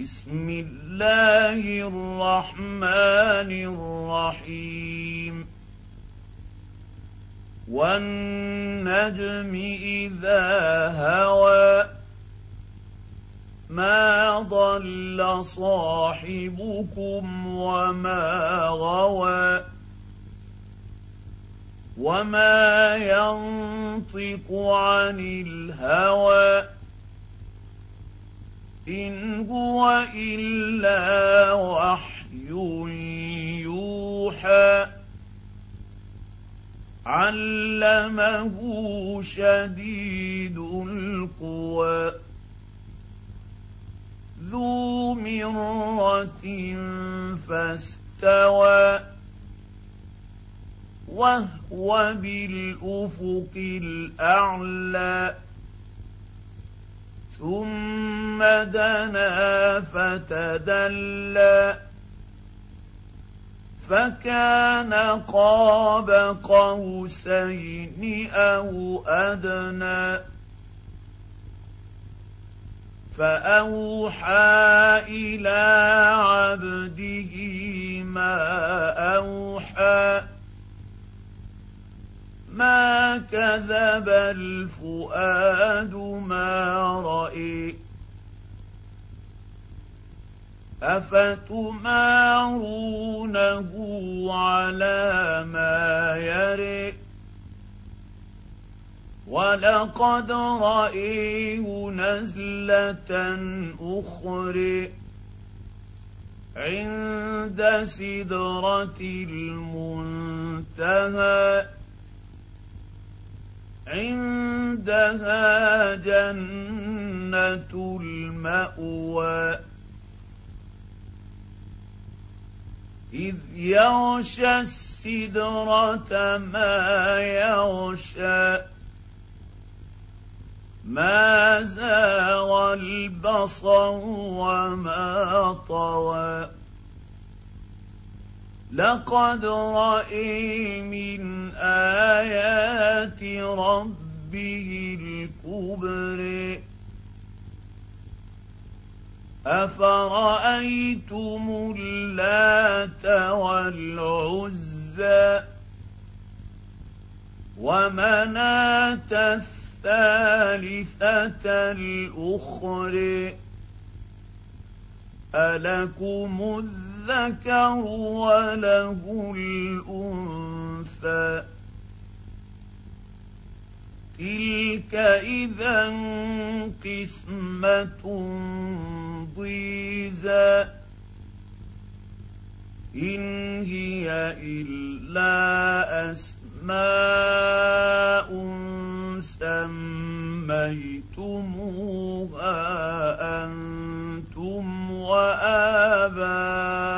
بسم الله الرحمن الرحيم. والنجم إذا هوى ما ضل صاحبكم وما غوى وما ينطق عن الهوى. ان هو الا وحي يوحى علمه شديد القوى ذو مره فاستوى وهو بالافق الاعلى ثم دنا فتدلى فكان قاب قوسين أو أدنى فأوحى إلى عبده ما أوحى ما كذب الفؤاد ما راي افتمارونه على ما يرئ ولقد رايه نزله أخرى عند سدره المنتهى عندها جنة المأوى. إذ يغشى السدرة ما يغشى. ما زاغ البصر وما طوى لقد رأي من آيات ربه الكبر. أفرأيتم اللات والعزى ومناة الثالثة الأخرى؟ ألكم الذكر وله الأنثى. تلك إذا قسمة ضيزى. إن هي إلا أسماء سميتموها أنتم وآباؤكم.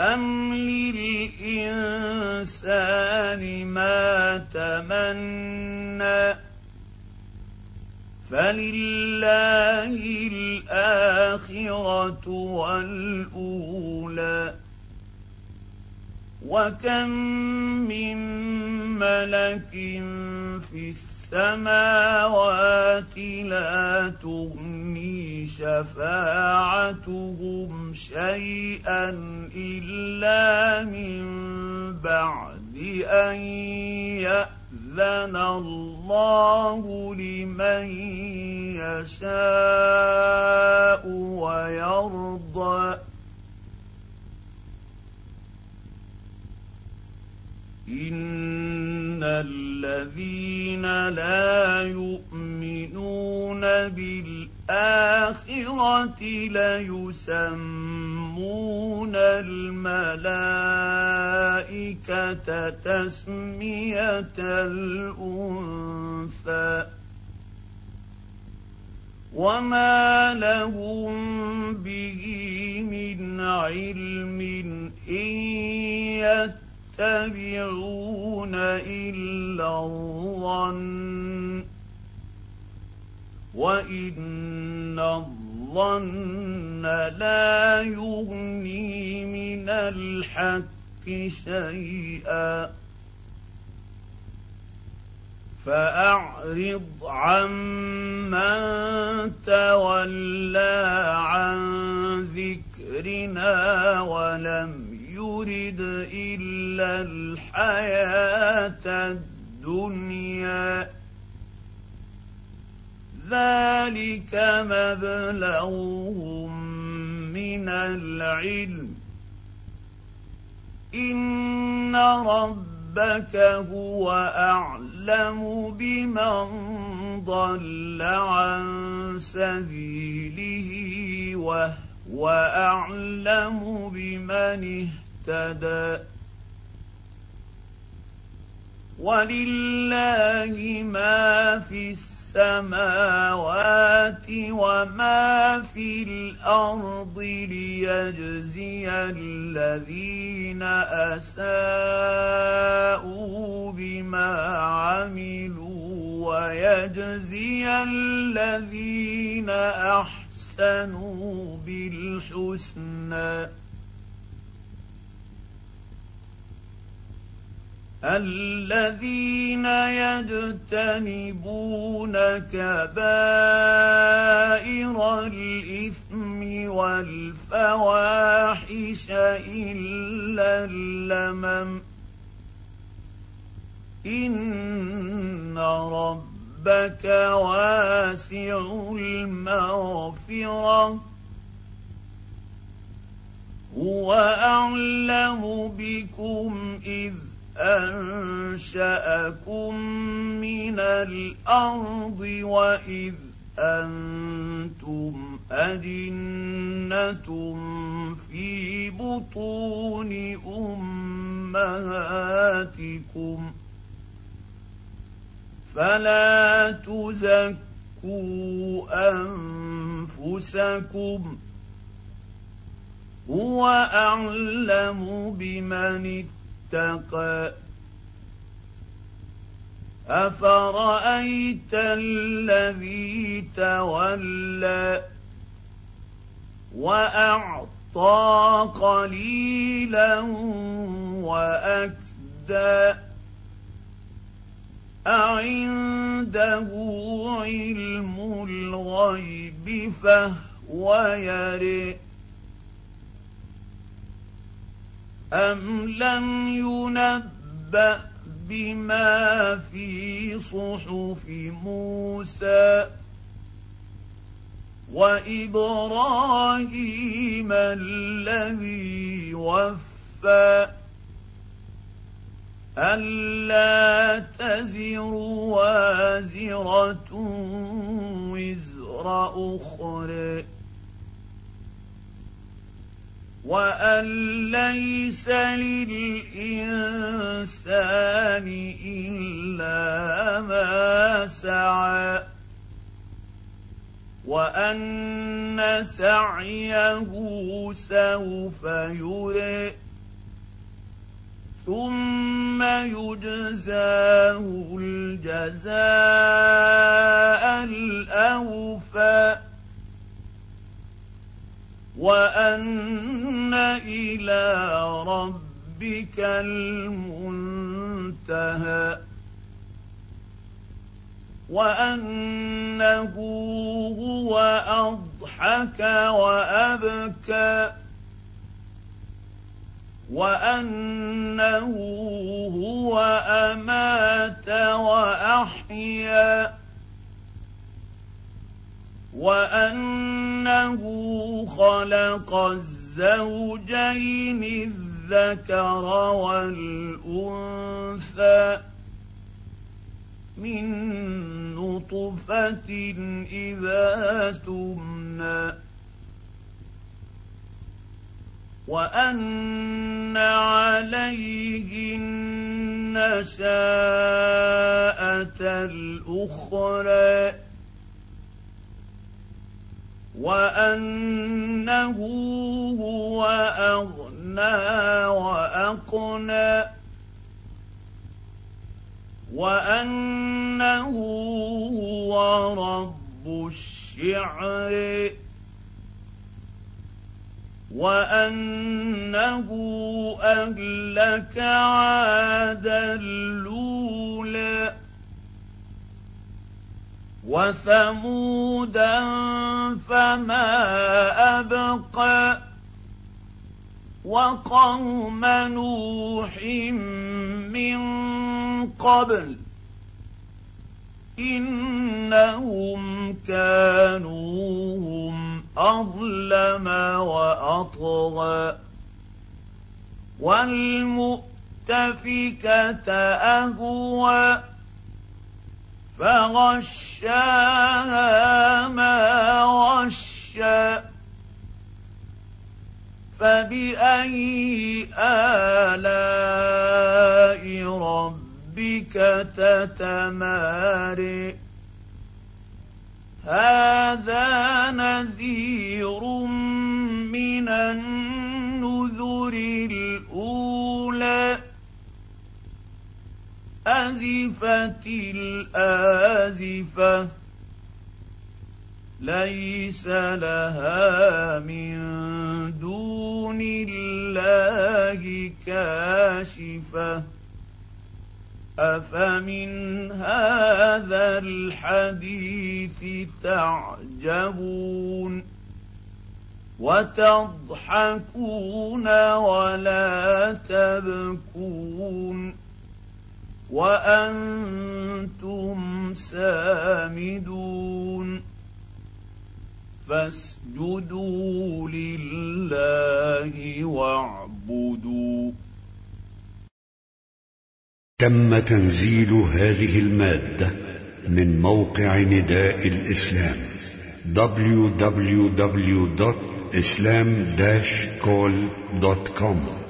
أم للإنسان ما تمنى فلله الآخرة والأولى وكم من ملك في السماوات لا تغني شفاعتهم شيئا إلا من بعد أن يأذن الله لمن يشاء ويرضى. إن الذين لا يؤمنون بالآخرة ليسمون الملائكة تسمية الأنثى وما لهم به من علم يتبعون إلا الظن وإن الظن لا يغني من الحق شيئا فأعرض عمن تولى عن ذكرنا ولم يرد إلا الحياة الدنيا. ذلك مبلغهم من العلم. إن ربك هو أعلم بمن ضل عن سبيله وهو أعلم بمن اهتدى ولله ما في السماوات وما في الأرض ليجزي الذين اساءوا بما عملوا ويجزي الذين احسنوا بالحسنى الذين يجتنبون كبائر الإثم والفواحش إلا اللمم. إن ربك واسع المغفرة. هو أعلم بكم إذ انشاكم من الأرض واذ أنتم اجنه في بطون امهاتكم فلا تزكوا انفسكم هو اعلم بمن اتقى اتقى أفرأيت الذي تولى وأعطى قليلا وأكدى؟ أعنده علم الغيب فهو يرئ أم لم ينبأ بما في صحف موسى وإبراهيم الذي وفى ألا تزر وازرة وزر أخرى وان ليس للانسان الا ما سعى وان سعيه سوف يرى ثم يجزاه الجزاء الاوفى وأن إلى ربك المنتهى وأنه هو أضحك وأبكى وأنه هو أمات وأحيا وأنه خلق الزوجين الذكر والأنثى من نطفة إذا تمنى وأن عليه النشاءه الأخرى وأنه هو أغنى وأقنى وأنه هو رب الشعر وأنه أهلك عادا وثمودا فما أبقى وقوم نوح من قبل إنهم كانوا هم أظلم وأطغى والمؤتفكة أهوى فغشاها ما غشى فبأي آلاء ربك تتماري؟ هذا نذير ازفت الازفه ليس لها من دون الله كاشفه افمن هذا الحديث تعجبون وتضحكون ولا تبكون وأنتم سامدون. فاسجدوا لله واعبدوا. تم تنزيل هذه المادة من موقع نداء الإسلام www.islam-call.com